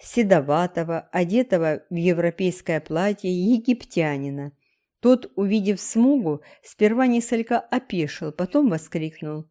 седоватого, одетого в европейское платье египтянина. Тот, увидев смугу, сперва несколько опешил, потом воскликнул.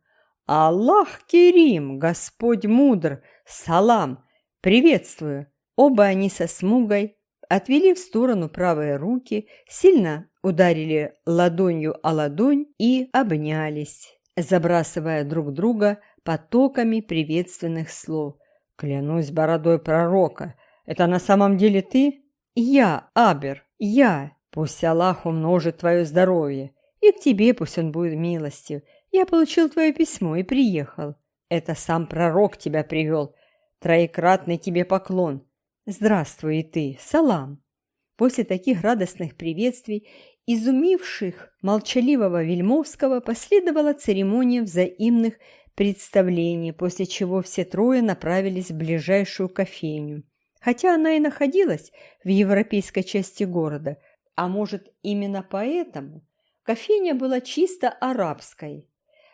«Аллах Керим, Господь мудр! Салам! Приветствую!» Оба они со смугой отвели в сторону правые руки, сильно ударили ладонью о ладонь и обнялись, забрасывая друг друга потоками приветственных слов. «Клянусь бородой пророка, это на самом деле ты?» «Я, Абер, я. Пусть Аллах умножит твое здоровье, и к тебе пусть он будет милостив. Я получил твое письмо и приехал. Это сам пророк тебя привел. Троекратный тебе поклон. Здравствуй и ты, салам!» После таких радостных приветствий, изумивших молчаливого Вельмовского, последовала церемония взаимных представлений, после чего все трое направились в ближайшую кофейню. Хотя она и находилась в европейской части города, а может именно поэтому, кофейня была чисто арабской.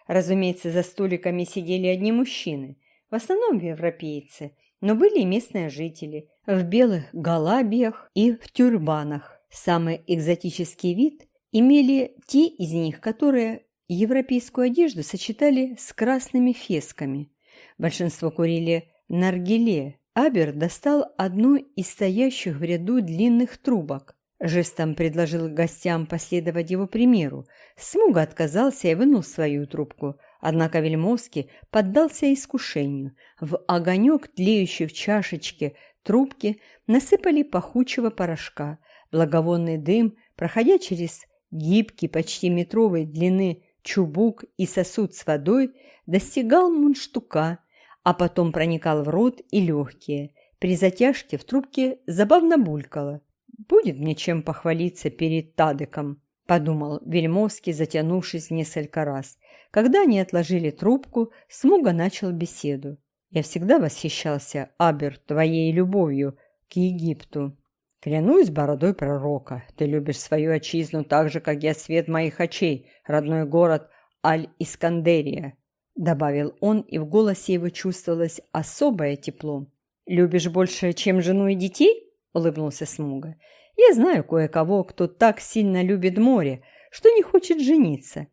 Разумеется, за столиками сидели одни мужчины, в основном европейцы, но были и местные жители в белых галабиях и в тюрбанах. Самый экзотический вид имели те из них, которые Европейскую одежду сочетали с красными фесками. Большинство курили наргиле. Абер достал одну из стоящих в ряду длинных трубок. Жестом предложил гостям последовать его примеру. Смуга отказался и вынул свою трубку. Однако Вельмовский поддался искушению. В огонек, тлеющий в чашечке трубки, насыпали пахучего порошка. Благовонный дым, проходя через гибкий, почти метровой длины чубук и сосуд с водой достигал мундштука, а потом проникал в рот и легкие. При затяжке в трубке забавно булькало. «Будет мне чем похвалиться перед Тадыком», – подумал Вельмовский, затянувшись несколько раз. Когда они отложили трубку, Смуга начал беседу. «Я всегда восхищался, Абер, твоей любовью к Египту. Клянусь бородой пророка, ты любишь свою отчизну так же, как я свет моих очей, родной город Аль-Искандерия», добавил он, и в голосе его чувствовалось особое тепло. «Любишь больше, чем жену и детей?» улыбнулся Смуга. «Я знаю кое-кого, кто так сильно любит море, что не хочет жениться.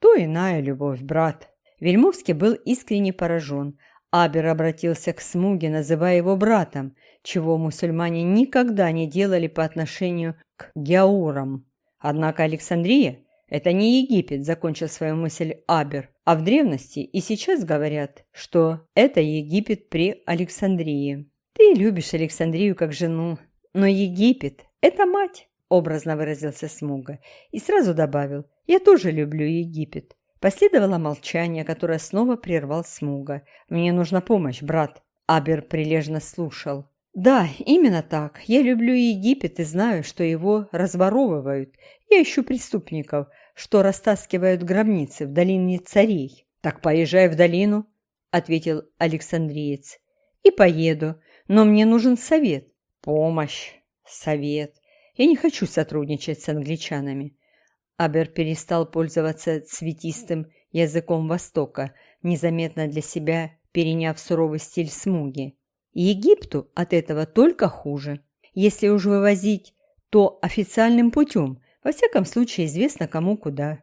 То иная любовь, брат». Вельмовский был искренне поражен. Абер обратился к Смуге, называя его братом – чего мусульмане никогда не делали по отношению к геаурам. Однако Александрия – это не Египет, закончил свою мысль Абер, а в древности и сейчас говорят, что это Египет при Александрии. Ты любишь Александрию как жену, но Египет – это мать, образно выразился Смуга, и сразу добавил, я тоже люблю Египет. Последовало молчание, которое снова прервал Смуга. «Мне нужна помощь, брат». Абер прилежно слушал. Да, именно так. Я люблю Египет и знаю, что его разворовывают. Я ищу преступников, что растаскивают гробницы в долине царей. Так поезжай в долину, ответил Александриец. И поеду, но мне нужен совет. Помощь, совет. Я не хочу сотрудничать с англичанами. Абер перестал пользоваться цветистым языком Востока, незаметно для себя переняв суровый стиль смуги. Египту от этого только хуже. Если уж вывозить, то официальным путем, во всяком случае известно кому куда.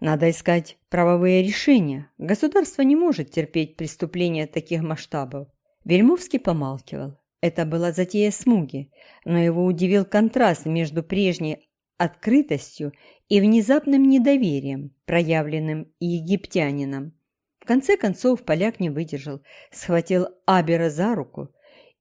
Надо искать правовые решения. Государство не может терпеть преступления таких масштабов. Вельмовский помалкивал. Это была затея Смуги, но его удивил контраст между прежней открытостью и внезапным недоверием, проявленным египтянином. Конце концов поляк не выдержал, схватил Абера за руку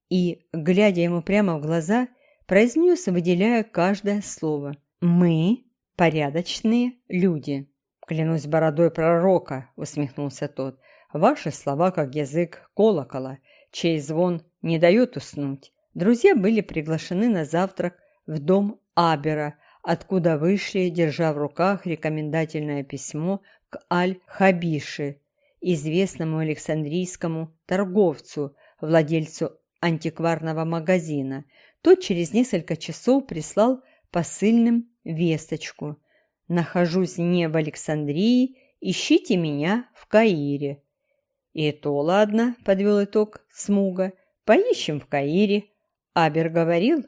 и, глядя ему прямо в глаза, произнес, выделяя каждое слово. «Мы – порядочные люди». «Клянусь бородой пророка», – усмехнулся тот. «Ваши слова, как язык колокола, чей звон не дает уснуть». Друзья были приглашены на завтрак в дом Абера, откуда вышли, держа в руках рекомендательное письмо к Аль-Хабиши, известному александрийскому торговцу, владельцу антикварного магазина. Тот через несколько часов прислал посыльным весточку. «Нахожусь не в Александрии, ищите меня в Каире». «И то ладно», – подвел итог Смуга, – «поищем в Каире, Абер говорил,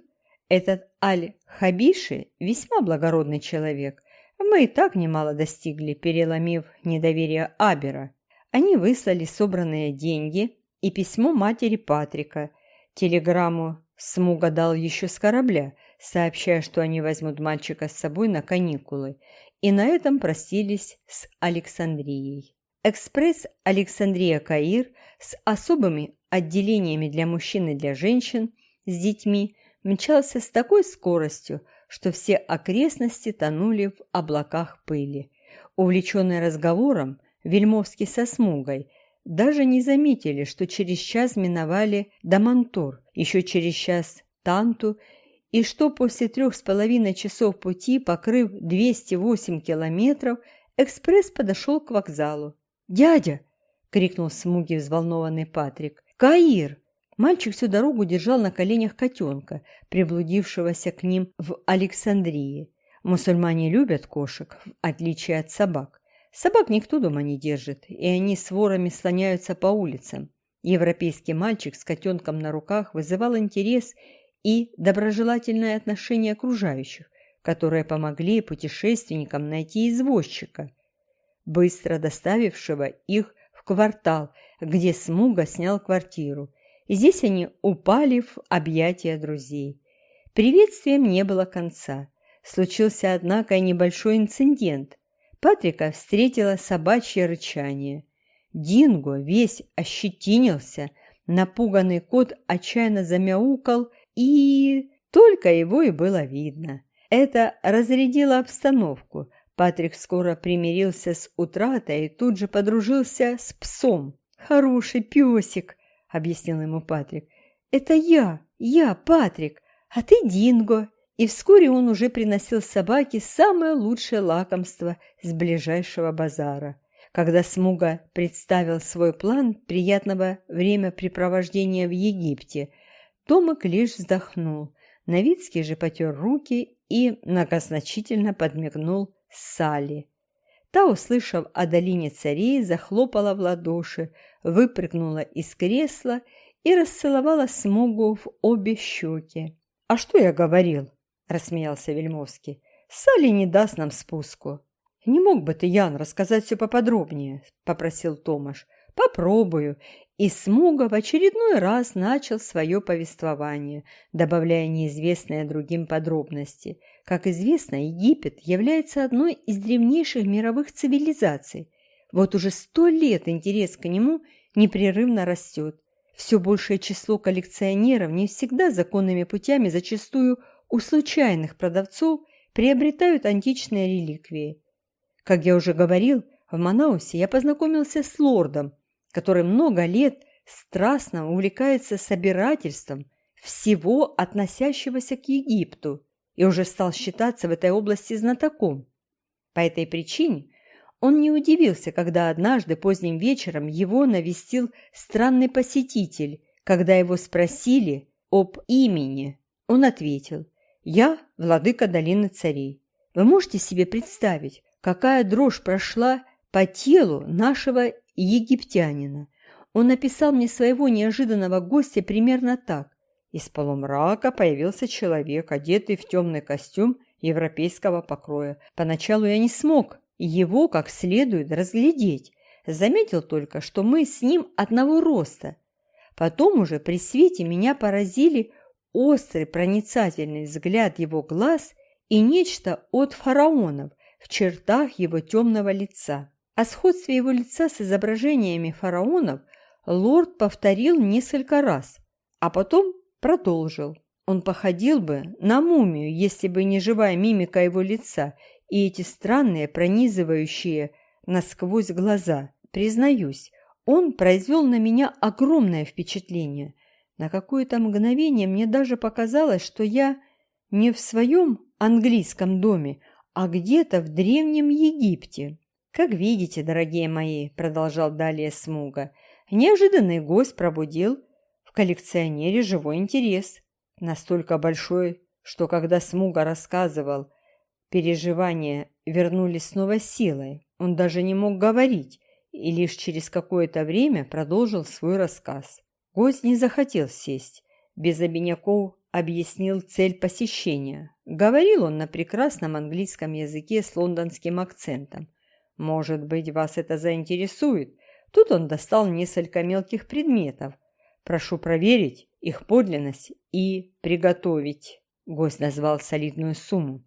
этот Аль-Хабиши весьма благородный человек. Мы и так немало достигли, переломив недоверие Абера. Они выслали собранные деньги и письмо матери Патрика. Телеграмму Смуга дал еще с корабля, сообщая, что они возьмут мальчика с собой на каникулы, и на этом простились с Александрией. Экспресс Александрия-Каир с особыми отделениями для мужчин и для женщин с детьми мчался с такой скоростью, что все окрестности тонули в облаках пыли. Увлеченные разговором, Вельмовский со Смугой даже не заметили, что через час миновали Дамантур, еще через час Танту, и что после трех с половиной часов пути, покрыв 208 километров, экспресс подошел к вокзалу. «Дядя!» — крикнул Смуги взволнованный Патрик. «Каир!» Мальчик всю дорогу держал на коленях котенка, приблудившегося к ним в Александрии. Мусульмане любят кошек, в отличие от собак. Собак никто дома не держит, и они с ворами слоняются по улицам. Европейский мальчик с котенком на руках вызывал интерес и доброжелательное отношение окружающих, которые помогли путешественникам найти извозчика, быстро доставившего их в квартал, где Смуга снял квартиру. И здесь они упали в объятия друзей. Приветствием не было конца. Случился, однако, и небольшой инцидент – Патрика встретила собачье рычание. Динго весь ощетинился, напуганный кот отчаянно замяукал, и только его и было видно. Это разрядило обстановку. Патрик скоро примирился с утратой и тут же подружился с псом. «Хороший песик», — объяснил ему Патрик. «Это я, я, Патрик, а ты Динго, и вскоре он уже приносил собаке самое лучшее лакомство с ближайшего базара. Когда Смуга представил свой план приятного времяпрепровождения в Египте, Томик лишь вздохнул. Новицкий же потер руки и многозначительно подмигнул Салли. Та, услышав о долине царей, захлопала в ладоши, выпрыгнула из кресла и расцеловала Смугу в обе щеки. «А что я говорил?» – рассмеялся Вельмовский. «Салли не даст нам спуску». «Не мог бы ты, Ян, рассказать все поподробнее?» – попросил Томаш. «Попробую». И Смуга в очередной раз начал свое повествование, добавляя неизвестные другим подробности. Как известно, Египет является одной из древнейших мировых цивилизаций. Вот уже сто лет интерес к нему непрерывно растет. Все большее число коллекционеров не всегда законными путями зачастую – у случайных продавцов приобретают античные реликвии. Как я уже говорил, в Манаусе я познакомился с лордом, который много лет страстно увлекается собирательством всего, относящегося к Египту, и уже стал считаться в этой области знатоком. По этой причине он не удивился, когда однажды поздним вечером его навестил странный посетитель, когда его спросили об имени. Он ответил я владыка долины царей. Вы можете себе представить, какая дрожь прошла по телу нашего египтянина? Он написал мне своего неожиданного гостя примерно так. Из полумрака появился человек, одетый в темный костюм европейского покроя. Поначалу я не смог его как следует разглядеть. Заметил только, что мы с ним одного роста. Потом уже при свете меня поразили острый проницательный взгляд его глаз и нечто от фараонов в чертах его темного лица. О сходстве его лица с изображениями фараонов лорд повторил несколько раз, а потом продолжил. Он походил бы на мумию, если бы не живая мимика его лица и эти странные, пронизывающие насквозь глаза. Признаюсь, он произвел на меня огромное впечатление – на какое-то мгновение мне даже показалось, что я не в своем английском доме, а где-то в Древнем Египте. «Как видите, дорогие мои», – продолжал далее Смуга, – неожиданный гость пробудил в коллекционере живой интерес. Настолько большой, что когда Смуга рассказывал, переживания вернулись снова силой. Он даже не мог говорить и лишь через какое-то время продолжил свой рассказ. Гость не захотел сесть. без обиняков объяснил цель посещения. Говорил он на прекрасном английском языке с лондонским акцентом. «Может быть, вас это заинтересует?» Тут он достал несколько мелких предметов. «Прошу проверить их подлинность и приготовить». Гость назвал солидную сумму.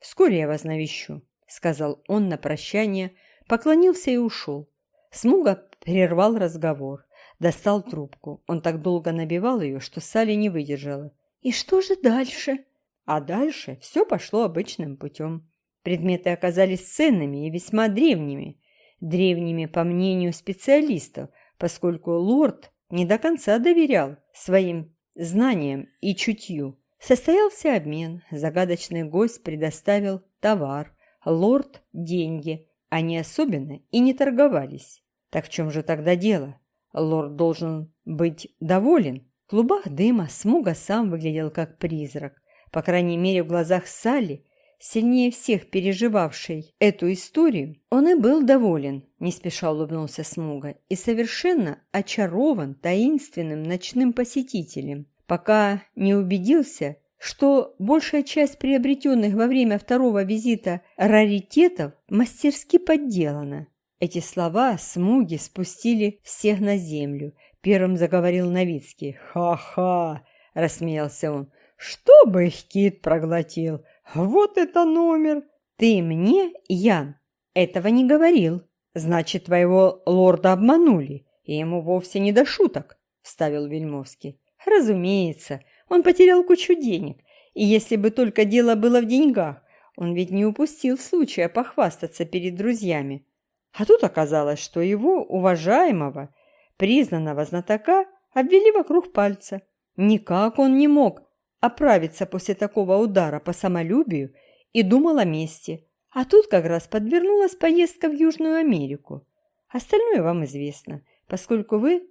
«Вскоре я вас навещу», — сказал он на прощание, поклонился и ушел. Смуга прервал разговор, достал трубку. Он так долго набивал ее, что Салли не выдержала. «И что же дальше?» А дальше все пошло обычным путем. Предметы оказались ценными и весьма древними. Древними, по мнению специалистов, поскольку лорд не до конца доверял своим знаниям и чутью. Состоялся обмен, загадочный гость предоставил товар, лорд – деньги. Они особенно и не торговались. Так в чем же тогда дело? Лорд должен быть доволен. В клубах дыма Смуга сам выглядел как призрак. По крайней мере, в глазах Салли, сильнее всех переживавшей эту историю, он и был доволен, не спеша улыбнулся Смуга, и совершенно очарован таинственным ночным посетителем, пока не убедился, что большая часть приобретенных во время второго визита раритетов мастерски подделана. Эти слова Смуги спустили всех на землю. Первым заговорил Новицкий. «Ха-ха!» – рассмеялся он. «Чтобы их кит проглотил! Вот это номер!» «Ты мне, Ян, этого не говорил. Значит, твоего лорда обманули, и ему вовсе не до шуток», – вставил Вельмовский. Разумеется, он потерял кучу денег, и если бы только дело было в деньгах, он ведь не упустил случая похвастаться перед друзьями. А тут оказалось, что его уважаемого, признанного знатока обвели вокруг пальца. Никак он не мог оправиться после такого удара по самолюбию и думал о мести. А тут как раз подвернулась поездка в Южную Америку. Остальное вам известно, поскольку вы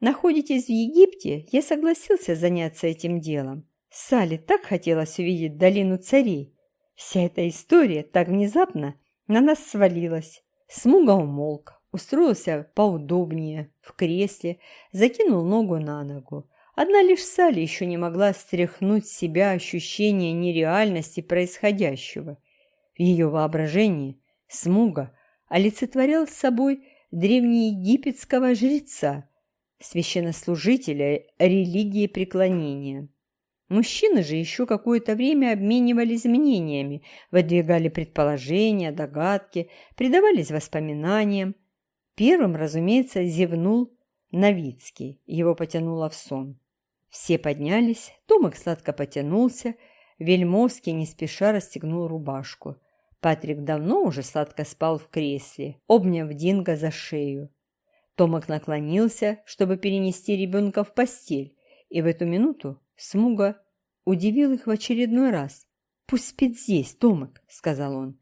находитесь в Египте, я согласился заняться этим делом. Салли так хотелось увидеть долину царей. Вся эта история так внезапно на нас свалилась. Смуга умолк, устроился поудобнее в кресле, закинул ногу на ногу. Одна лишь Салли еще не могла стряхнуть с себя ощущение нереальности происходящего. В ее воображении Смуга олицетворял собой древнеегипетского жреца, священнослужителя религии преклонения. Мужчины же еще какое-то время обменивались мнениями, выдвигали предположения, догадки, предавались воспоминаниям. Первым, разумеется, зевнул Новицкий, его потянуло в сон. Все поднялись, Томик сладко потянулся, Вельмовский не спеша расстегнул рубашку. Патрик давно уже сладко спал в кресле, обняв Динго за шею. Томик наклонился, чтобы перенести ребенка в постель, и в эту минуту Смуга удивил их в очередной раз. «Пусть спит здесь, Томик», — сказал он.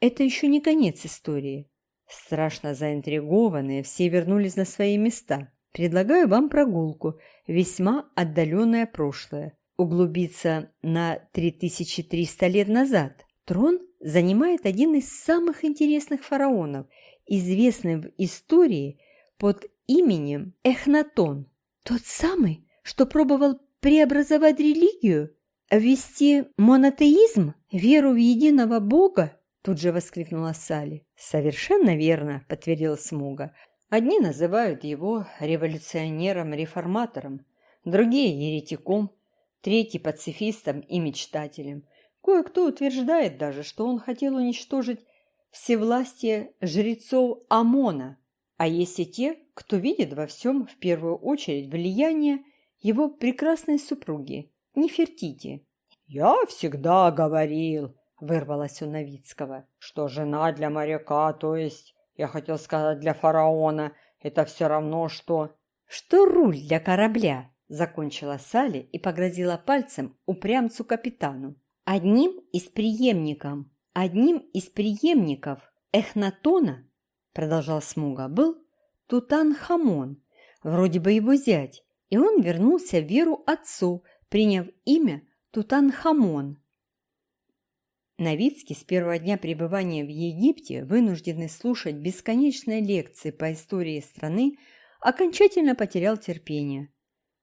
«Это еще не конец истории». Страшно заинтригованные, все вернулись на свои места. Предлагаю вам прогулку, весьма отдаленное прошлое. Углубиться на 3300 лет назад. Трон занимает один из самых интересных фараонов, известный в истории под именем Эхнатон. Тот самый, что пробовал преобразовать религию, ввести монотеизм, веру в единого Бога? Тут же воскликнула Салли. «Совершенно верно», — подтвердил Смуга. «Одни называют его революционером-реформатором, другие — еретиком, третий — пацифистом и мечтателем. Кое-кто утверждает даже, что он хотел уничтожить всевластие жрецов Амона, а есть и те, кто видит во всем в первую очередь влияние его прекрасной супруги Нефертити. «Я всегда говорил», — вырвалось у Новицкого, «что жена для моряка, то есть, я хотел сказать, для фараона, это все равно, что...» «Что руль для корабля», — закончила Салли и погрозила пальцем упрямцу-капитану. «Одним из преемников, одним из преемников Эхнатона, продолжал Смуга, был Тутанхамон, вроде бы его зять, и он вернулся в веру отцу, приняв имя Тутанхамон. Новицкий с первого дня пребывания в Египте, вынужденный слушать бесконечные лекции по истории страны, окончательно потерял терпение.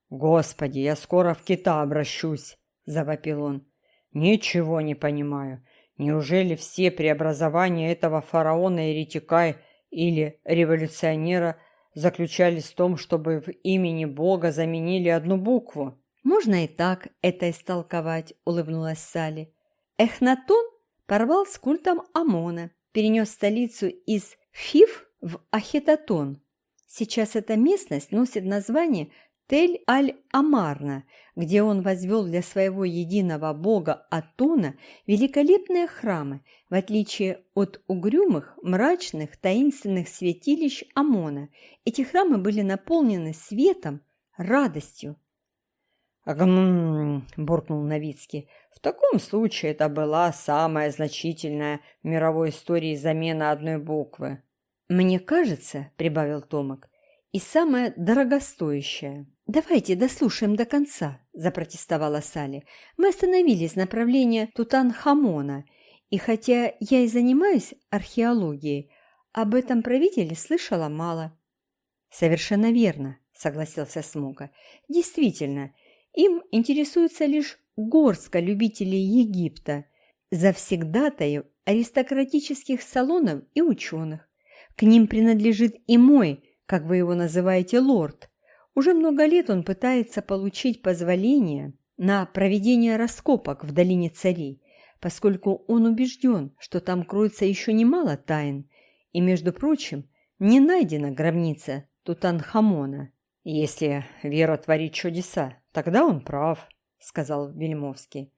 «Господи, я скоро в кита обращусь!» – завопил он. «Ничего не понимаю. Неужели все преобразования этого фараона-еретика или революционера заключались в том, чтобы в имени Бога заменили одну букву?» «Можно и так это истолковать», – улыбнулась Салли. Эхнатон порвал с культом Амона, перенес столицу из Фиф в Ахетатон. Сейчас эта местность носит название Тель-Аль-Амарна, где он возвел для своего единого бога Атона великолепные храмы, в отличие от угрюмых, мрачных, таинственных святилищ Амона. Эти храмы были наполнены светом, радостью. «Гм!» – буркнул Новицкий. «В таком случае это была самая значительная в мировой истории замена одной буквы». «Мне кажется», – прибавил Томок, – «и самая дорогостоящая». «Давайте дослушаем до конца», – запротестовала Салли. «Мы остановились на направлении Тутанхамона, и хотя я и занимаюсь археологией, об этом правителе слышала мало». «Совершенно верно», – согласился Смуга. «Действительно, им интересуется лишь горстка любителей Египта, завсегдатаев аристократических салонов и ученых. К ним принадлежит и мой, как вы его называете, лорд. Уже много лет он пытается получить позволение на проведение раскопок в долине царей, поскольку он убежден, что там кроется еще немало тайн, и, между прочим, не найдена гробница Тутанхамона. Если вера творит чудеса, тогда он прав, сказал Вельмовский.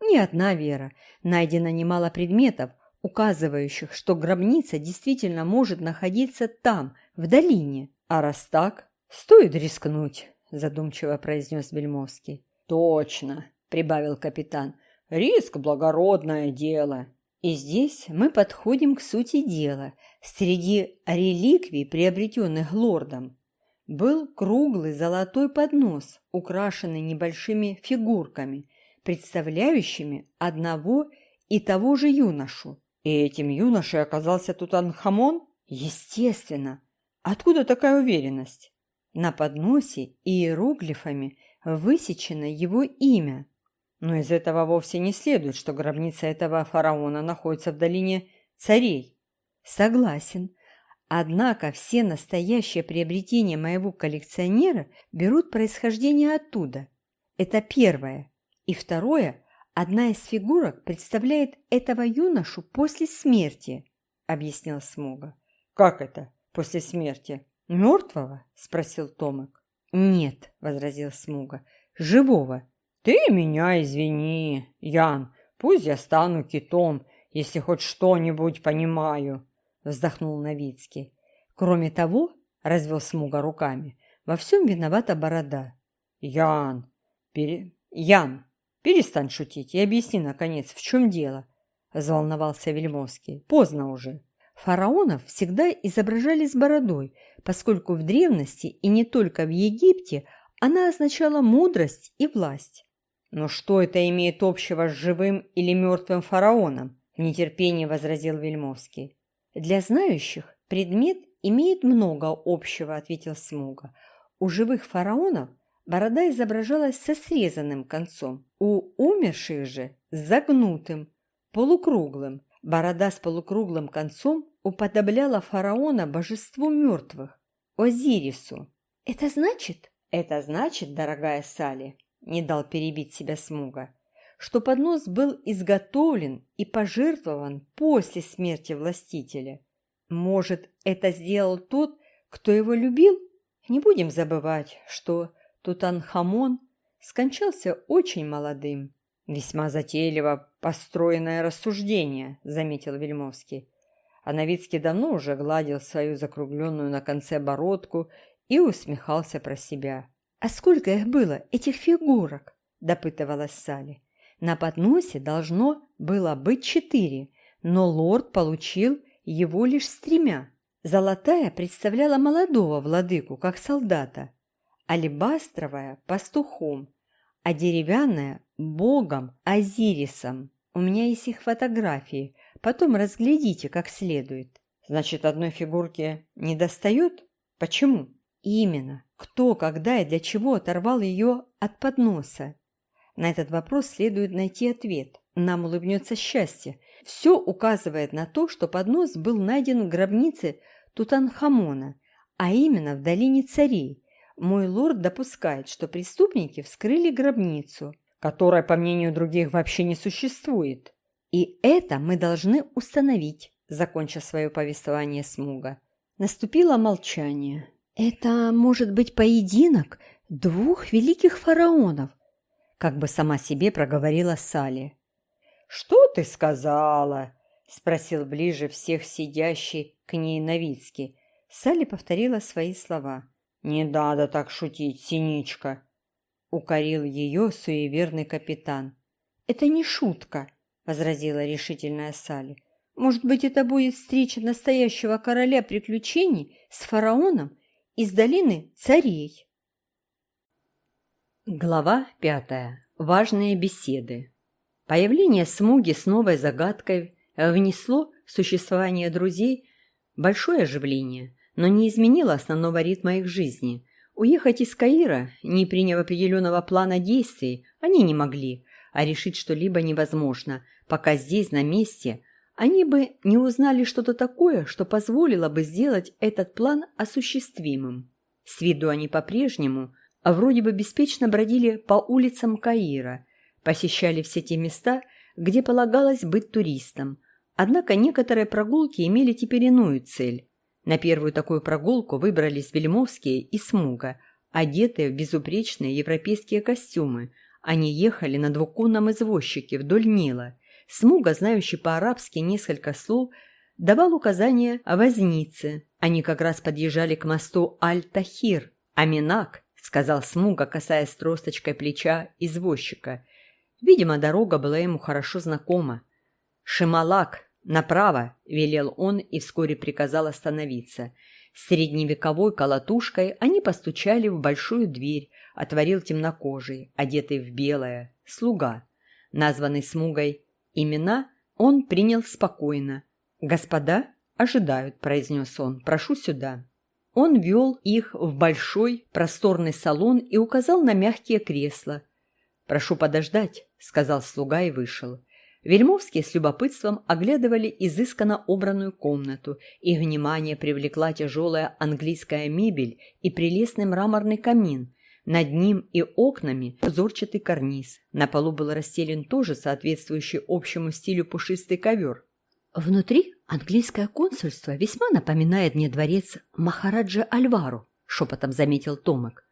Не одна вера. Найдено немало предметов, указывающих, что гробница действительно может находиться там, в долине. А раз так, стоит рискнуть, задумчиво произнес Вельмовский. Точно, прибавил капитан. Риск – благородное дело. И здесь мы подходим к сути дела. Среди реликвий, приобретенных лордом, был круглый золотой поднос, украшенный небольшими фигурками, представляющими одного и того же юношу. И этим юношей оказался Тутанхамон? Естественно. Откуда такая уверенность? На подносе иероглифами высечено его имя. Но из этого вовсе не следует, что гробница этого фараона находится в долине царей. Согласен. Однако все настоящие приобретения моего коллекционера берут происхождение оттуда. Это первое. И второе, одна из фигурок представляет этого юношу после смерти, объяснил Смуга. Как это после смерти? Мертвого? спросил Томик. Нет, возразил Смуга, живого. Ты меня извини, Ян, пусть я стану китом, если хоть что-нибудь понимаю вздохнул Новицкий. Кроме того, развел Смуга руками, во всем виновата борода. Ян, пере... Ян, перестань шутить и объясни, наконец, в чем дело, взволновался Вельмовский. Поздно уже. Фараонов всегда изображали с бородой, поскольку в древности и не только в Египте она означала мудрость и власть. «Но что это имеет общего с живым или мертвым фараоном?» – в нетерпении возразил Вельмовский. «Для знающих предмет имеет много общего», – ответил Смуга. «У живых фараонов борода изображалась со срезанным концом, у умерших же – с загнутым, полукруглым. Борода с полукруглым концом уподобляла фараона божеству мертвых – Озирису. «Это значит?» «Это значит, дорогая Салли», – не дал перебить себя Смуга, что поднос был изготовлен и пожертвован после смерти властителя. Может, это сделал тот, кто его любил? Не будем забывать, что Тутанхамон скончался очень молодым. Весьма затейливо построенное рассуждение, заметил Вельмовский. А Новицкий давно уже гладил свою закругленную на конце бородку и усмехался про себя. «А сколько их было, этих фигурок?» – допытывалась Салли. На подносе должно было быть четыре, но лорд получил его лишь с тремя. Золотая представляла молодого владыку, как солдата, алебастровая – пастухом, а деревянная – богом Азирисом. У меня есть их фотографии, потом разглядите как следует. Значит, одной фигурки не достает? Почему? именно, кто, когда и для чего оторвал ее от подноса? На этот вопрос следует найти ответ. Нам улыбнется счастье. Все указывает на то, что поднос был найден в гробнице Тутанхамона, а именно в долине царей. Мой лорд допускает, что преступники вскрыли гробницу, которая, по мнению других, вообще не существует. И это мы должны установить, закончив свое повествование Смуга. Наступило молчание. Это может быть поединок двух великих фараонов, как бы сама себе проговорила Сали. «Что ты сказала?» – спросил ближе всех сидящий к ней Новицкий. Салли повторила свои слова. «Не надо так шутить, синичка!» – укорил ее суеверный капитан. «Это не шутка!» – возразила решительная Салли. «Может быть, это будет встреча настоящего короля приключений с фараоном из долины царей?» Глава пятая. Важные беседы. Появление Смуги с новой загадкой внесло в существование друзей большое оживление, но не изменило основного ритма их жизни. Уехать из Каира, не приняв определенного плана действий, они не могли, а решить что-либо невозможно, пока здесь, на месте, они бы не узнали что-то такое, что позволило бы сделать этот план осуществимым. С виду они по-прежнему – а вроде бы беспечно бродили по улицам Каира, посещали все те места, где полагалось быть туристом. Однако некоторые прогулки имели теперь иную цель. На первую такую прогулку выбрались Вельмовские и Смуга, одетые в безупречные европейские костюмы. Они ехали на двуконном извозчике вдоль Нила. Смуга, знающий по-арабски несколько слов, давал указания о вознице. Они как раз подъезжали к мосту Аль-Тахир, а Минак сказал Смуга, касаясь тросточкой плеча извозчика. Видимо, дорога была ему хорошо знакома. «Шималак, направо!» – велел он и вскоре приказал остановиться. С средневековой колотушкой они постучали в большую дверь, отворил темнокожий, одетый в белое, слуга. Названный Смугой имена он принял спокойно. «Господа ожидают», – произнес он, – «прошу сюда». Он вел их в большой просторный салон и указал на мягкие кресла. «Прошу подождать», — сказал слуга и вышел. Вельмовские с любопытством оглядывали изысканно убранную комнату. Их внимание привлекла тяжелая английская мебель и прелестный мраморный камин. Над ним и окнами узорчатый карниз. На полу был расстелен тоже соответствующий общему стилю пушистый ковер. Внутри английское консульство весьма напоминает мне дворец Махараджа Альвару, шепотом заметил Томок.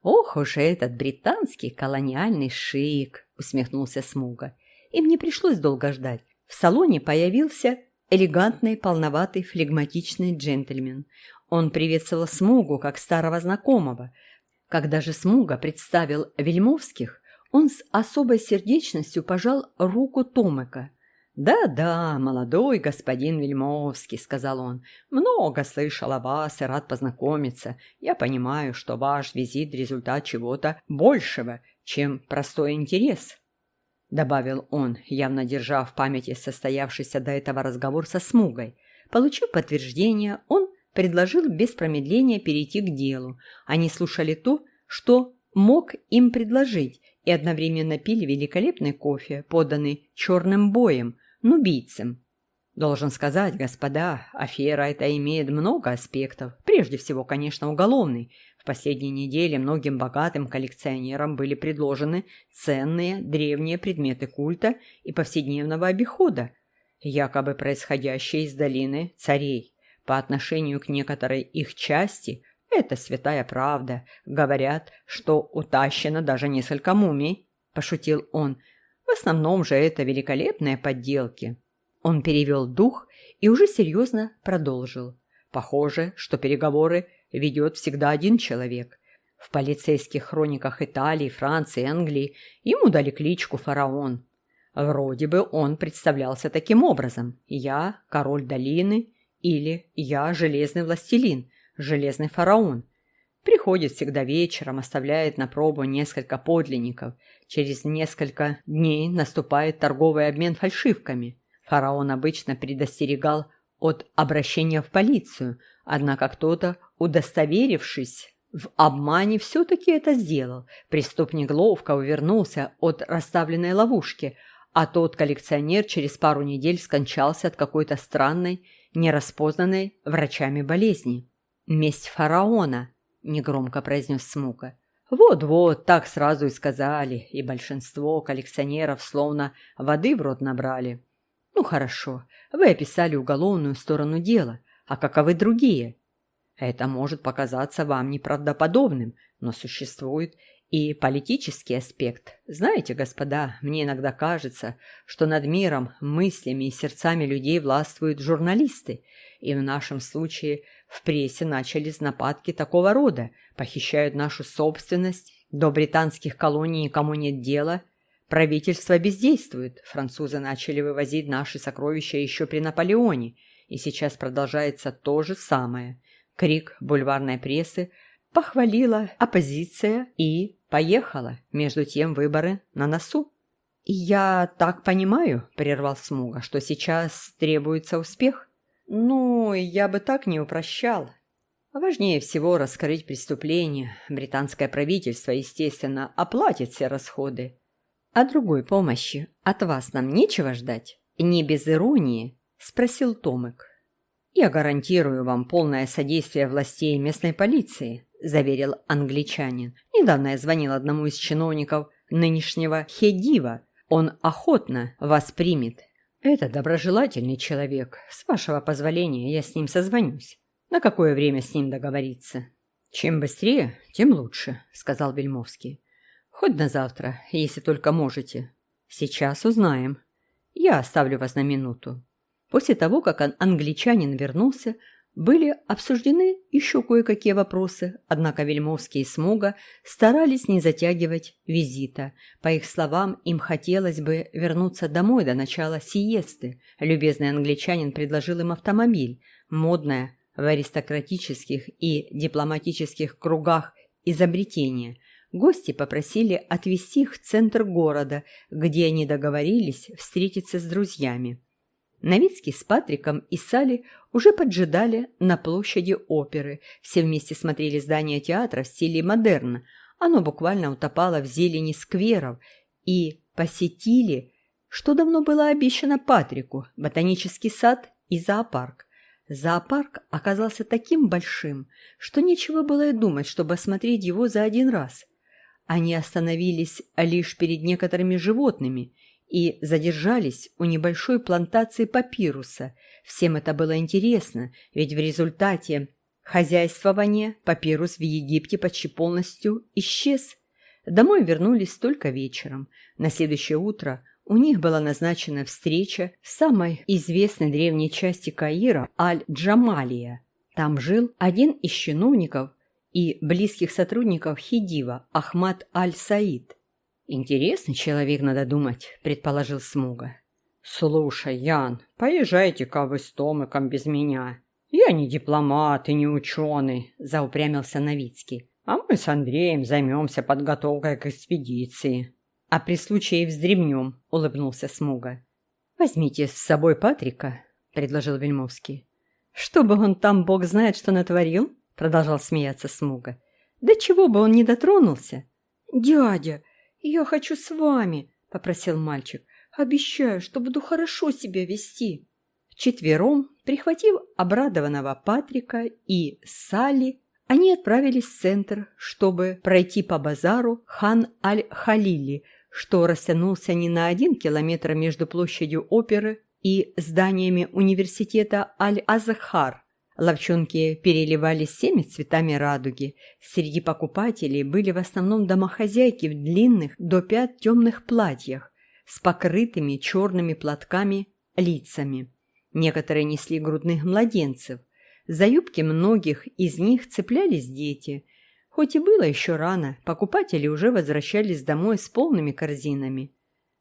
Ох уж этот британский колониальный шик, усмехнулся Смуга. Им не пришлось долго ждать. В салоне появился элегантный, полноватый, флегматичный джентльмен. Он приветствовал Смугу как старого знакомого. Когда же Смуга представил Вельмовских, он с особой сердечностью пожал руку Томека – «Да-да, молодой господин Вельмовский», — сказал он, — «много слышал о вас и рад познакомиться. Я понимаю, что ваш визит — результат чего-то большего, чем простой интерес», — добавил он, явно держа в памяти состоявшийся до этого разговор со Смугой. Получив подтверждение, он предложил без промедления перейти к делу. Они слушали то, что мог им предложить, и одновременно пили великолепный кофе, поданный черным боем — нубийцем. Должен сказать, господа, афера эта имеет много аспектов. Прежде всего, конечно, уголовный. В последние недели многим богатым коллекционерам были предложены ценные древние предметы культа и повседневного обихода, якобы происходящие из долины царей. По отношению к некоторой их части это святая правда. Говорят, что утащено даже несколько мумий, пошутил он, в основном же это великолепные подделки. Он перевел дух и уже серьезно продолжил. Похоже, что переговоры ведет всегда один человек. В полицейских хрониках Италии, Франции, Англии ему дали кличку «Фараон». Вроде бы он представлялся таким образом. Я – король долины или я – железный властелин, железный фараон. Приходит всегда вечером, оставляет на пробу несколько подлинников – Через несколько дней наступает торговый обмен фальшивками. Фараон обычно предостерегал от обращения в полицию, однако кто-то, удостоверившись в обмане все-таки это сделал. Преступник ловко увернулся от расставленной ловушки, а тот коллекционер через пару недель скончался от какой-то странной, нераспознанной врачами болезни. «Месть фараона», — негромко произнес Смука. «Вот-вот, так сразу и сказали, и большинство коллекционеров словно воды в рот набрали. Ну хорошо, вы описали уголовную сторону дела, а каковы другие? Это может показаться вам неправдоподобным, но существует и политический аспект. Знаете, господа, мне иногда кажется, что над миром, мыслями и сердцами людей властвуют журналисты, и в нашем случае в прессе начались нападки такого рода, похищают нашу собственность, до британских колоний никому нет дела, правительство бездействует, французы начали вывозить наши сокровища еще при Наполеоне, и сейчас продолжается то же самое – Крик бульварной прессы похвалила оппозиция и поехала. Между тем выборы на носу. «Я так понимаю», — прервал Смуга, — «что сейчас требуется успех?» «Ну, я бы так не упрощал. Важнее всего раскрыть преступление. Британское правительство, естественно, оплатит все расходы. А другой помощи от вас нам нечего ждать?» «Не без иронии», — спросил Томик. «Я гарантирую вам полное содействие властей местной полиции», – заверил англичанин. «Недавно я звонил одному из чиновников нынешнего Хедива. Он охотно вас примет. Это доброжелательный человек. С вашего позволения я с ним созвонюсь. На какое время с ним договориться?» «Чем быстрее, тем лучше», – сказал Бельмовский. «Хоть на завтра, если только можете. Сейчас узнаем. Я оставлю вас на минуту». После того, как англичанин вернулся, были обсуждены еще кое-какие вопросы, однако Вельмовский и Смуга старались не затягивать визита. По их словам, им хотелось бы вернуться домой до начала сиесты. Любезный англичанин предложил им автомобиль, модное в аристократических и дипломатических кругах изобретение. Гости попросили отвезти их в центр города, где они договорились встретиться с друзьями. Новицкий с Патриком и Салли уже поджидали на площади оперы. Все вместе смотрели здание театра в стиле модерна. Оно буквально утопало в зелени скверов. И посетили, что давно было обещано Патрику, ботанический сад и зоопарк. Зоопарк оказался таким большим, что нечего было и думать, чтобы осмотреть его за один раз. Они остановились лишь перед некоторыми животными – и задержались у небольшой плантации папируса. Всем это было интересно, ведь в результате хозяйствования папирус в Египте почти полностью исчез. Домой вернулись только вечером. На следующее утро у них была назначена встреча в самой известной древней части Каира Аль-Джамалия. Там жил один из чиновников и близких сотрудников Хидива Ахмад Аль-Саид. «Интересный человек, надо думать», — предположил Смуга. «Слушай, Ян, поезжайте-ка вы с Томиком без меня. Я не дипломат и не ученый», — заупрямился Новицкий. «А мы с Андреем займемся подготовкой к экспедиции». «А при случае вздремнем», — улыбнулся Смуга. «Возьмите с собой Патрика», — предложил Вельмовский. «Чтобы он там, бог знает, что натворил», — продолжал смеяться Смуга. «Да чего бы он не дотронулся?» «Дядя, «Я хочу с вами», — попросил мальчик. «Обещаю, что буду хорошо себя вести». Вчетвером, прихватив обрадованного Патрика и Салли, они отправились в центр, чтобы пройти по базару Хан-Аль-Халили, что растянулся не на один километр между площадью оперы и зданиями университета Аль-Азхар, Ловчонки переливались всеми цветами радуги. Среди покупателей были в основном домохозяйки в длинных до пят темных платьях с покрытыми черными платками лицами. Некоторые несли грудных младенцев. За юбки многих из них цеплялись дети. Хоть и было еще рано, покупатели уже возвращались домой с полными корзинами.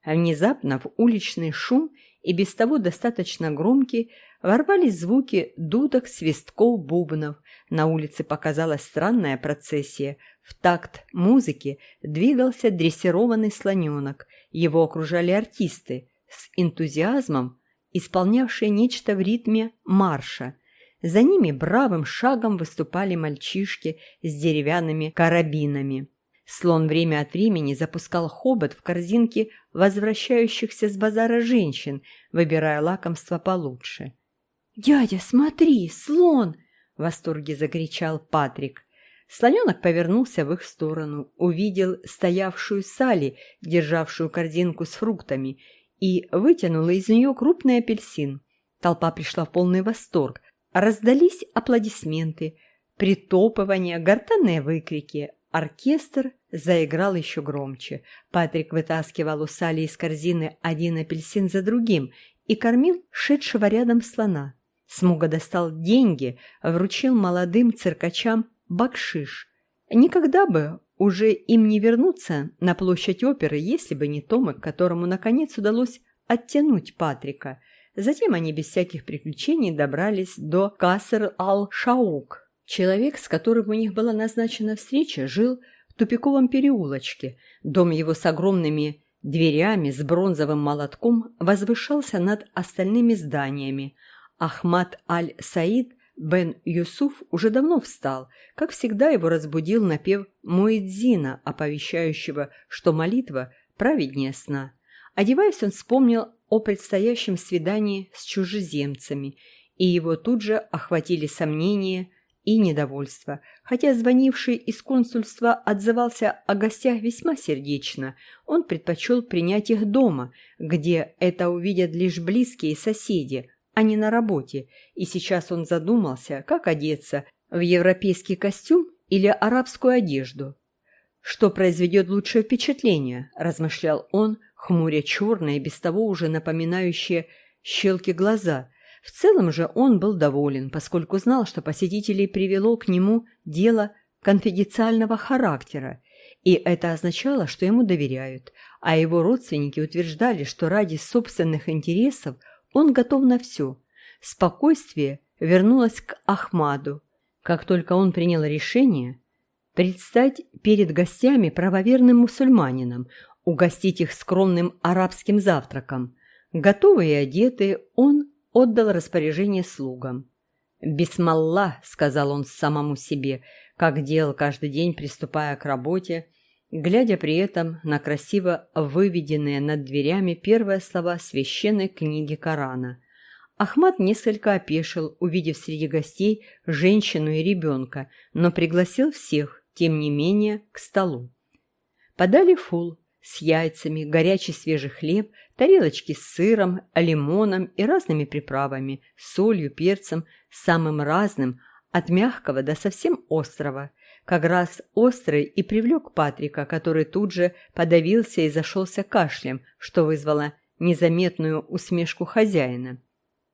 Внезапно в уличный шум и без того достаточно громкий ворвались звуки дудок, свистков, бубнов. На улице показалась странная процессия. В такт музыки двигался дрессированный слоненок. Его окружали артисты с энтузиазмом, исполнявшие нечто в ритме марша. За ними бравым шагом выступали мальчишки с деревянными карабинами. Слон время от времени запускал хобот в корзинки возвращающихся с базара женщин, выбирая лакомство получше. «Дядя, смотри, слон!» — в восторге закричал Патрик. Слоненок повернулся в их сторону, увидел стоявшую Сали, державшую корзинку с фруктами, и вытянула из нее крупный апельсин. Толпа пришла в полный восторг. Раздались аплодисменты, притопывания, гортанные выкрики. Оркестр заиграл еще громче. Патрик вытаскивал у Сали из корзины один апельсин за другим и кормил шедшего рядом слона. Смуга достал деньги, вручил молодым циркачам бакшиш. Никогда бы уже им не вернуться на площадь оперы, если бы не Томик, которому наконец удалось оттянуть Патрика. Затем они без всяких приключений добрались до Кассер-ал-Шаук. Человек, с которым у них была назначена встреча, жил в тупиковом переулочке. Дом его с огромными дверями, с бронзовым молотком возвышался над остальными зданиями. Ахмад аль-Саид Бен Юсуф уже давно встал. Как всегда его разбудил напев Муэдзина, оповещающего, что молитва праведнее сна. Одеваясь, он вспомнил о предстоящем свидании с чужеземцами, и его тут же охватили сомнения и недовольство. Хотя звонивший из консульства отзывался о гостях весьма сердечно, он предпочел принять их дома, где это увидят лишь близкие соседи – а не на работе, и сейчас он задумался, как одеться в европейский костюм или арабскую одежду. «Что произведет лучшее впечатление?» – размышлял он, хмуря черные, без того уже напоминающие щелки глаза. В целом же он был доволен, поскольку знал, что посетителей привело к нему дело конфиденциального характера, и это означало, что ему доверяют, а его родственники утверждали, что ради собственных интересов он готов на все. Спокойствие вернулось к Ахмаду. Как только он принял решение предстать перед гостями правоверным мусульманином, угостить их скромным арабским завтраком, готовые и одетые, он отдал распоряжение слугам. «Бисмалла», — сказал он самому себе, как делал каждый день, приступая к работе, глядя при этом на красиво выведенные над дверями первые слова священной книги Корана. Ахмад несколько опешил, увидев среди гостей женщину и ребенка, но пригласил всех, тем не менее, к столу. Подали фул с яйцами, горячий свежий хлеб, тарелочки с сыром, лимоном и разными приправами, солью, перцем, самым разным, от мягкого до совсем острого – как раз острый и привлек Патрика, который тут же подавился и зашелся кашлем, что вызвало незаметную усмешку хозяина.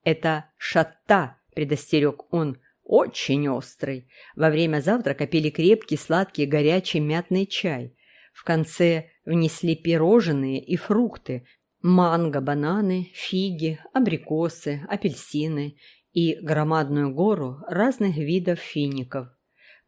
«Это шатта», — предостерег он, — «очень острый». Во время завтрака пили крепкий, сладкий, горячий мятный чай. В конце внесли пирожные и фрукты, манго, бананы, фиги, абрикосы, апельсины и громадную гору разных видов фиников.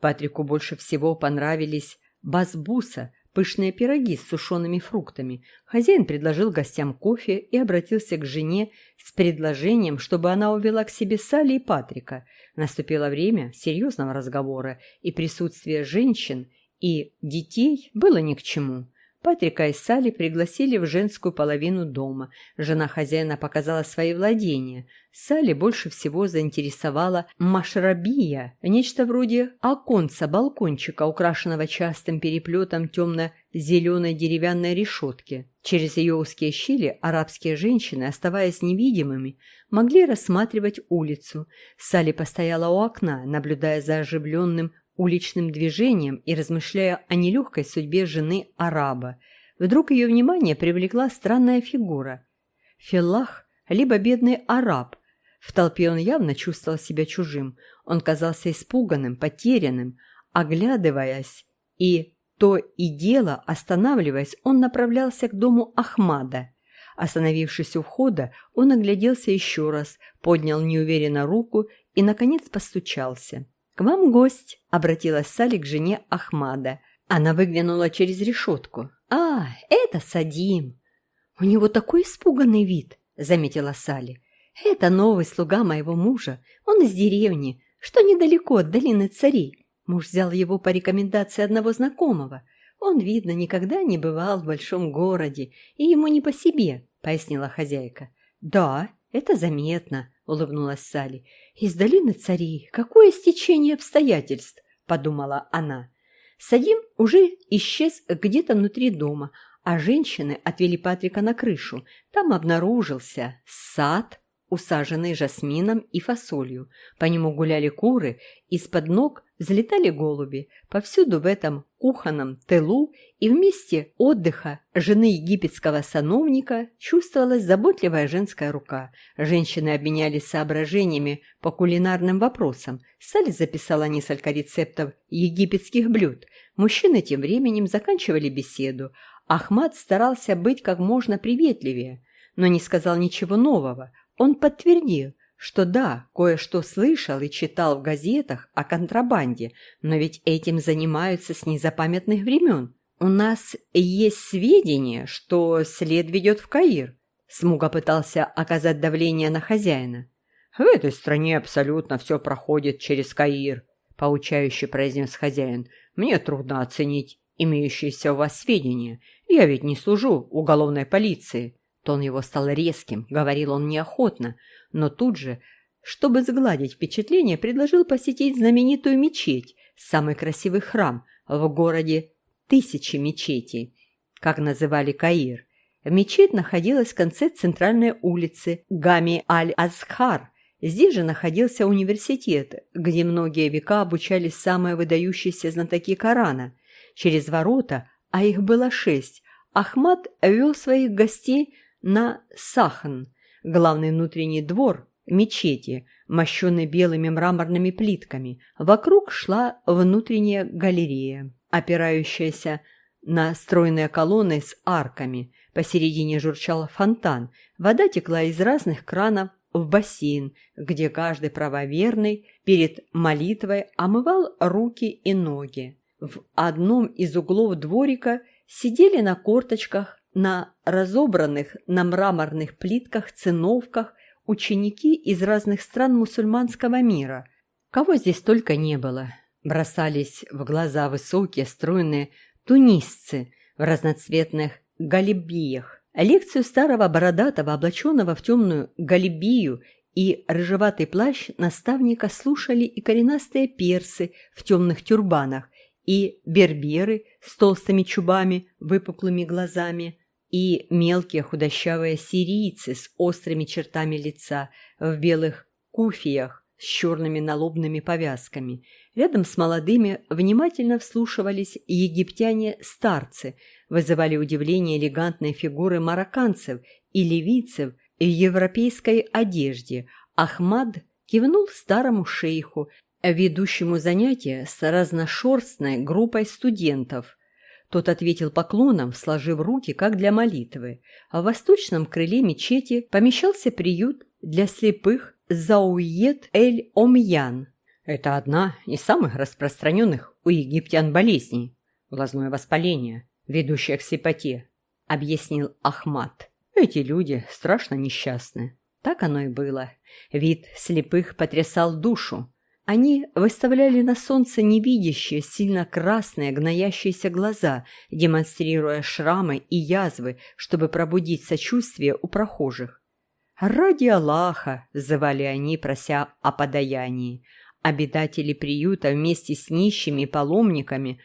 Патрику больше всего понравились басбуса, пышные пироги с сушеными фруктами. Хозяин предложил гостям кофе и обратился к жене с предложением, чтобы она увела к себе Салли и Патрика. Наступило время серьезного разговора, и присутствие женщин и детей было ни к чему. Патрика и Салли пригласили в женскую половину дома. Жена хозяина показала свои владения. Салли больше всего заинтересовала машрабия, нечто вроде оконца-балкончика, украшенного частым переплетом темно-зеленой деревянной решетки. Через ее узкие щели арабские женщины, оставаясь невидимыми, могли рассматривать улицу. Салли постояла у окна, наблюдая за оживленным уличным движением и размышляя о нелегкой судьбе жены араба, вдруг ее внимание привлекла странная фигура. Филлах, либо бедный араб. В толпе он явно чувствовал себя чужим. Он казался испуганным, потерянным. Оглядываясь и то и дело останавливаясь, он направлялся к дому Ахмада. Остановившись у входа, он огляделся еще раз, поднял неуверенно руку и, наконец, постучался. «К вам гость», — обратилась Салли к жене Ахмада. Она выглянула через решетку. «А, это Садим!» «У него такой испуганный вид», — заметила Салли. Это новый слуга моего мужа. Он из деревни, что недалеко от долины царей. Муж взял его по рекомендации одного знакомого. Он, видно, никогда не бывал в большом городе, и ему не по себе, пояснила хозяйка. Да, это заметно, улыбнулась Салли. Из долины царей какое стечение обстоятельств, подумала она. Садим уже исчез где-то внутри дома, а женщины отвели Патрика на крышу. Там обнаружился сад, усаженный жасмином и фасолью. По нему гуляли куры, из-под ног взлетали голуби. Повсюду в этом кухонном тылу и в месте отдыха жены египетского сановника чувствовалась заботливая женская рука. Женщины обменялись соображениями по кулинарным вопросам. Салли записала несколько рецептов египетских блюд. Мужчины тем временем заканчивали беседу. Ахмад старался быть как можно приветливее, но не сказал ничего нового. Он подтвердил, что да, кое-что слышал и читал в газетах о контрабанде, но ведь этим занимаются с незапамятных времен. У нас есть сведения, что след ведет в Каир. Смуга пытался оказать давление на хозяина. «В этой стране абсолютно все проходит через Каир», — поучающе произнес хозяин. «Мне трудно оценить имеющиеся у вас сведения. Я ведь не служу уголовной полиции». Тон его стал резким, говорил он неохотно, но тут же, чтобы сгладить впечатление, предложил посетить знаменитую мечеть, самый красивый храм в городе Тысячи мечетей, как называли Каир. Мечеть находилась в конце центральной улицы Гами-аль-Азхар. Здесь же находился университет, где многие века обучались самые выдающиеся знатоки Корана. Через ворота, а их было шесть, Ахмад вел своих гостей на Сахан, главный внутренний двор мечети, мощенный белыми мраморными плитками. Вокруг шла внутренняя галерея, опирающаяся на стройные колонны с арками. Посередине журчал фонтан. Вода текла из разных кранов в бассейн, где каждый правоверный перед молитвой омывал руки и ноги. В одном из углов дворика сидели на корточках на разобранных на мраморных плитках циновках ученики из разных стран мусульманского мира. Кого здесь только не было. Бросались в глаза высокие, стройные тунисцы в разноцветных галибиях. Лекцию старого бородатого, облаченного в темную галибию и рыжеватый плащ наставника слушали и коренастые персы в темных тюрбанах, и берберы с толстыми чубами, выпуклыми глазами – и мелкие худощавые сирийцы с острыми чертами лица в белых куфиях с черными налобными повязками. Рядом с молодыми внимательно вслушивались египтяне-старцы, вызывали удивление элегантные фигуры марокканцев и ливийцев в европейской одежде. Ахмад кивнул старому шейху, ведущему занятия с разношерстной группой студентов – тот ответил поклоном, сложив руки, как для молитвы. А в восточном крыле мечети помещался приют для слепых Зауиет-эль-Омьян. Это одна из самых распространенных у египтян болезней – глазное воспаление, ведущее к слепоте, объяснил Ахмад. Эти люди страшно несчастны. Так оно и было. Вид слепых потрясал душу. Они выставляли на солнце невидящие, сильно красные, гноящиеся глаза, демонстрируя шрамы и язвы, чтобы пробудить сочувствие у прохожих. «Ради Аллаха!» – взывали они, прося о подаянии. Обитатели приюта вместе с нищими паломниками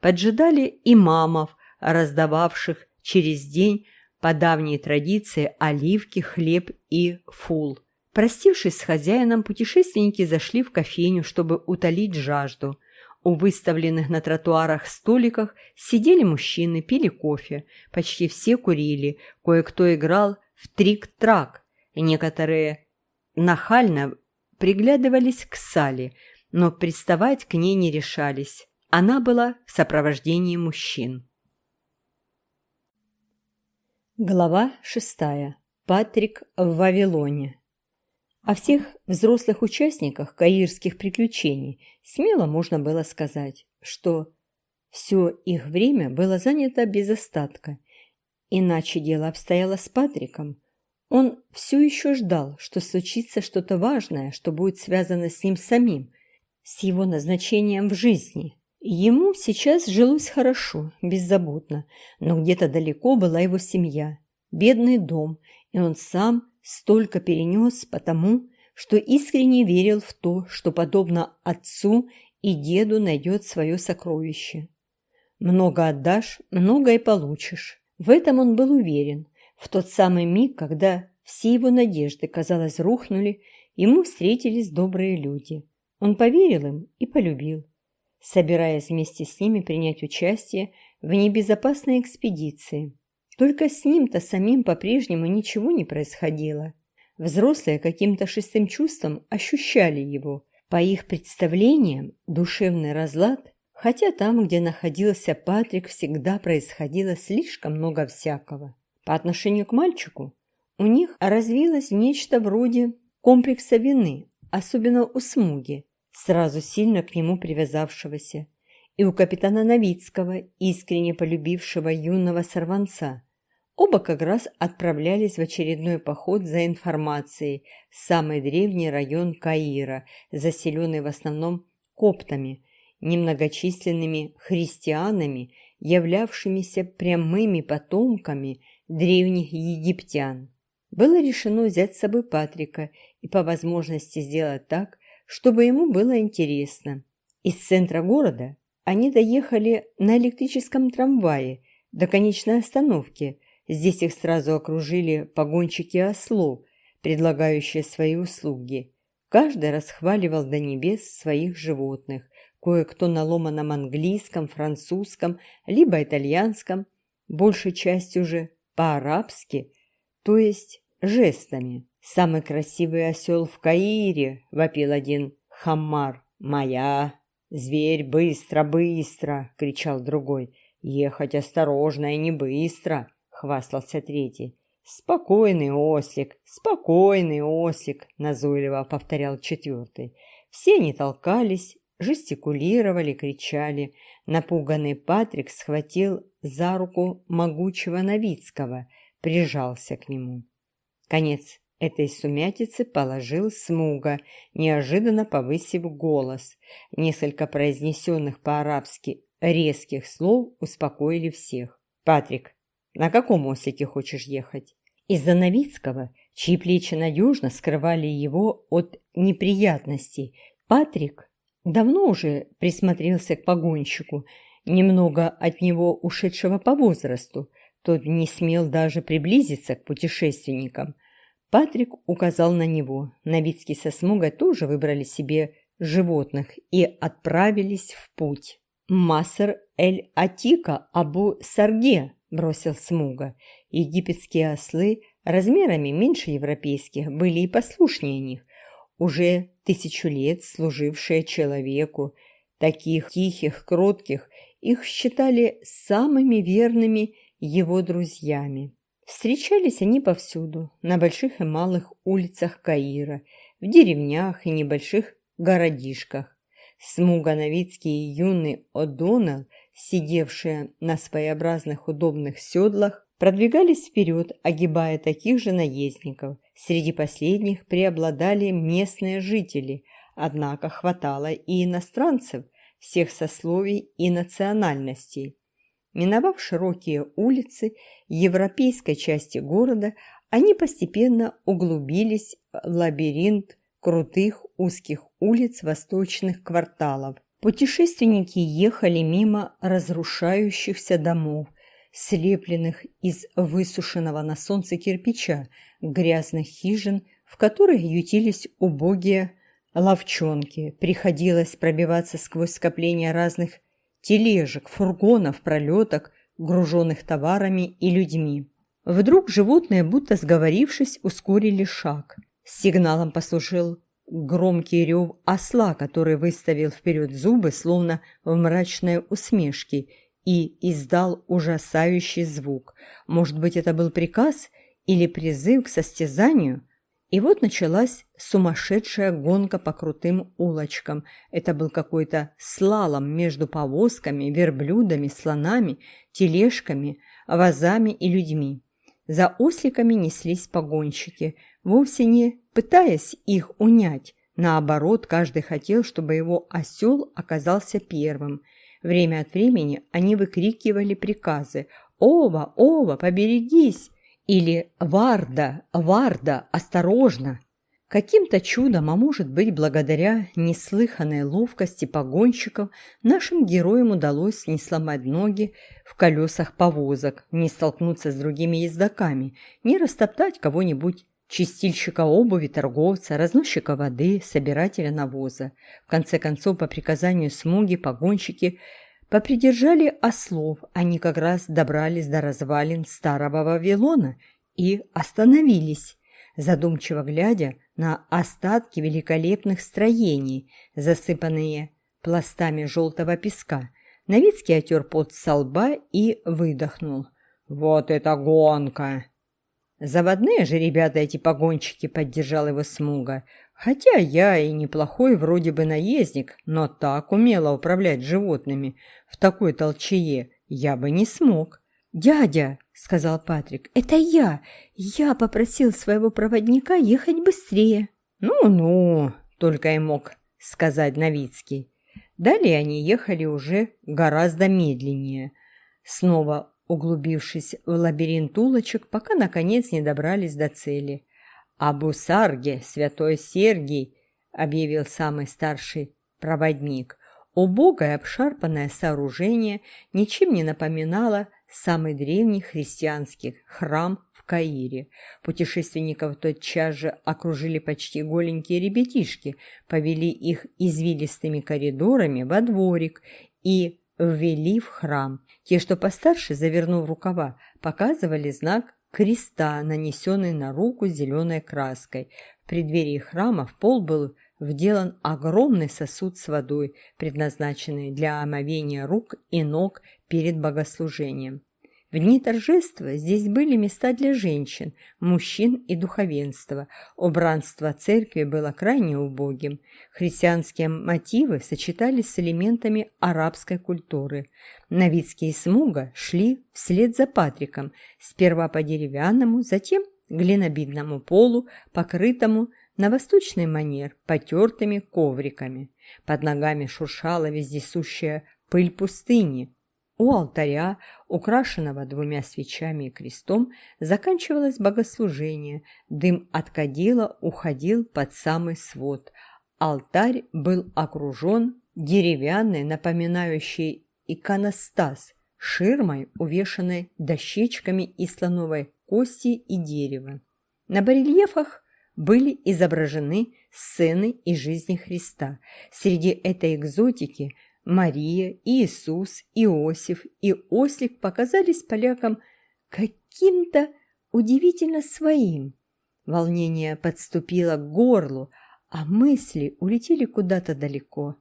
поджидали имамов, раздававших через день по давней традиции оливки, хлеб и фул. Простившись с хозяином, путешественники зашли в кофейню, чтобы утолить жажду. У выставленных на тротуарах столиках сидели мужчины, пили кофе. Почти все курили, кое-кто играл в трик-трак. Некоторые нахально приглядывались к Сале, но приставать к ней не решались. Она была в сопровождении мужчин. Глава шестая. Патрик в Вавилоне. О всех взрослых участниках каирских приключений смело можно было сказать, что все их время было занято без остатка. Иначе дело обстояло с Патриком. Он все еще ждал, что случится что-то важное, что будет связано с ним самим, с его назначением в жизни. Ему сейчас жилось хорошо, беззаботно, но где-то далеко была его семья, бедный дом, и он сам столько перенес потому, что искренне верил в то, что, подобно отцу и деду, найдет свое сокровище. Много отдашь, много и получишь. В этом он был уверен. В тот самый миг, когда все его надежды, казалось, рухнули, ему встретились добрые люди. Он поверил им и полюбил, собираясь вместе с ними принять участие в небезопасной экспедиции. Только с ним-то самим по-прежнему ничего не происходило. Взрослые каким-то шестым чувством ощущали его. По их представлениям, душевный разлад, хотя там, где находился Патрик, всегда происходило слишком много всякого. По отношению к мальчику у них развилось нечто вроде комплекса вины, особенно у Смуги, сразу сильно к нему привязавшегося, и у капитана Новицкого, искренне полюбившего юного сорванца – Оба как раз отправлялись в очередной поход за информацией в самый древний район Каира, заселенный в основном коптами, немногочисленными христианами, являвшимися прямыми потомками древних египтян. Было решено взять с собой Патрика и по возможности сделать так, чтобы ему было интересно. Из центра города они доехали на электрическом трамвае до конечной остановки – Здесь их сразу окружили погонщики ослов, предлагающие свои услуги. Каждый расхваливал до небес своих животных, кое-кто на ломаном английском, французском, либо итальянском, большей частью же по-арабски, то есть жестами. «Самый красивый осел в Каире!» – вопил один хаммар. «Моя!» «Зверь, быстро, быстро!» – кричал другой. «Ехать осторожно и не быстро!» Хвастался третий. «Спокойный ослик, спокойный ослик», – назойливо повторял четвертый. Все они толкались, жестикулировали, кричали. Напуганный Патрик схватил за руку могучего Новицкого, прижался к нему. Конец этой сумятицы положил Смуга, неожиданно повысив голос. Несколько произнесенных по-арабски резких слов успокоили всех. «Патрик, на каком ослике хочешь ехать? Из-за Новицкого, чьи плечи надежно скрывали его от неприятностей, Патрик давно уже присмотрелся к погонщику, немного от него ушедшего по возрасту. Тот не смел даже приблизиться к путешественникам. Патрик указал на него. Новицкий со Смугой тоже выбрали себе животных и отправились в путь. Массер Эль-Атика Абу Сарге бросил Смуга. Египетские ослы размерами меньше европейских были и послушнее них, уже тысячу лет служившие человеку. Таких тихих, кротких их считали самыми верными его друзьями. Встречались они повсюду, на больших и малых улицах Каира, в деревнях и небольших городишках. Смуга Новицкий и юный О'Доннелл сидевшие на своеобразных удобных седлах, продвигались вперед, огибая таких же наездников. Среди последних преобладали местные жители, однако хватало и иностранцев всех сословий и национальностей. Миновав широкие улицы европейской части города, они постепенно углубились в лабиринт крутых узких улиц восточных кварталов, Путешественники ехали мимо разрушающихся домов, слепленных из высушенного на солнце кирпича, грязных хижин, в которых ютились убогие ловчонки. Приходилось пробиваться сквозь скопления разных тележек, фургонов, пролеток, груженных товарами и людьми. Вдруг животные, будто сговорившись, ускорили шаг. Сигналом послужил громкий рев осла, который выставил вперед зубы, словно в мрачной усмешке, и издал ужасающий звук. Может быть, это был приказ или призыв к состязанию? И вот началась сумасшедшая гонка по крутым улочкам. Это был какой-то слалом между повозками, верблюдами, слонами, тележками, вазами и людьми. За осликами неслись погонщики, вовсе не пытаясь их унять. Наоборот, каждый хотел, чтобы его осел оказался первым. Время от времени они выкрикивали приказы «Ова, Ова, поберегись!» или «Варда, Варда, осторожно!» Каким-то чудом, а может быть, благодаря неслыханной ловкости погонщиков, нашим героям удалось не сломать ноги в колесах повозок, не столкнуться с другими ездоками, не растоптать кого-нибудь чистильщика обуви, торговца, разносчика воды, собирателя навоза. В конце концов, по приказанию Смуги, погонщики попридержали ослов, они как раз добрались до развалин старого Вавилона и остановились, задумчиво глядя на остатки великолепных строений, засыпанные пластами желтого песка. Новицкий отер пот со лба и выдохнул. «Вот это гонка!» «Заводные же ребята эти погонщики», — поддержал его Смуга. «Хотя я и неплохой вроде бы наездник, но так умело управлять животными в такой толчее я бы не смог». «Дядя», — сказал Патрик, — «это я. Я попросил своего проводника ехать быстрее». «Ну-ну», — только и мог сказать Новицкий. Далее они ехали уже гораздо медленнее. Снова углубившись в лабиринт улочек, пока, наконец, не добрались до цели. «Абу Сарге, святой Сергий!» — объявил самый старший проводник. Убогое обшарпанное сооружение ничем не напоминало самый древний христианский храм в Каире. Путешественников тотчас же окружили почти голенькие ребятишки, повели их извилистыми коридорами во дворик и ввели в храм. Те, что постарше, завернув рукава, показывали знак креста, нанесенный на руку зеленой краской. В преддверии храма в пол был вделан огромный сосуд с водой, предназначенный для омовения рук и ног перед богослужением. В дни торжества здесь были места для женщин, мужчин и духовенства. Убранство церкви было крайне убогим. Христианские мотивы сочетались с элементами арабской культуры. Новицкие Смуга шли вслед за Патриком, сперва по деревянному, затем глинобитному полу, покрытому на восточный манер потертыми ковриками. Под ногами шуршала вездесущая пыль пустыни. У алтаря, украшенного двумя свечами и крестом, заканчивалось богослужение. Дым от кадила уходил под самый свод. Алтарь был окружен деревянной, напоминающей иконостас, ширмой, увешанной дощечками из слоновой кости и дерева. На барельефах были изображены сцены из жизни Христа. Среди этой экзотики – Мария, Иисус, Иосиф и Ослик показались полякам каким-то удивительно своим. Волнение подступило к горлу, а мысли улетели куда-то далеко.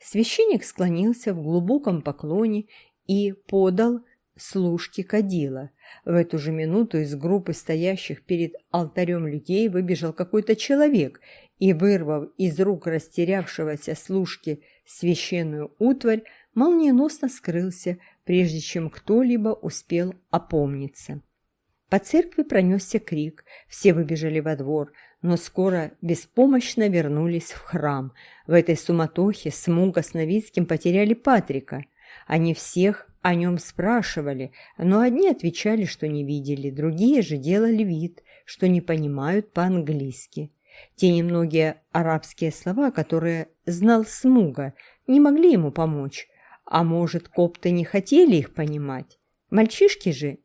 Священник склонился в глубоком поклоне и подал служке кадила. В эту же минуту из группы стоящих перед алтарем людей выбежал какой-то человек и, вырвав из рук растерявшегося служки священную утварь, молниеносно скрылся, прежде чем кто-либо успел опомниться. По церкви пронесся крик, все выбежали во двор, но скоро беспомощно вернулись в храм. В этой суматохе Смуга с Новицким потеряли Патрика. Они всех о нем спрашивали, но одни отвечали, что не видели, другие же делали вид, что не понимают по-английски. Те немногие арабские слова, которые знал Смуга, не могли ему помочь, а может, копты не хотели их понимать. Мальчишки же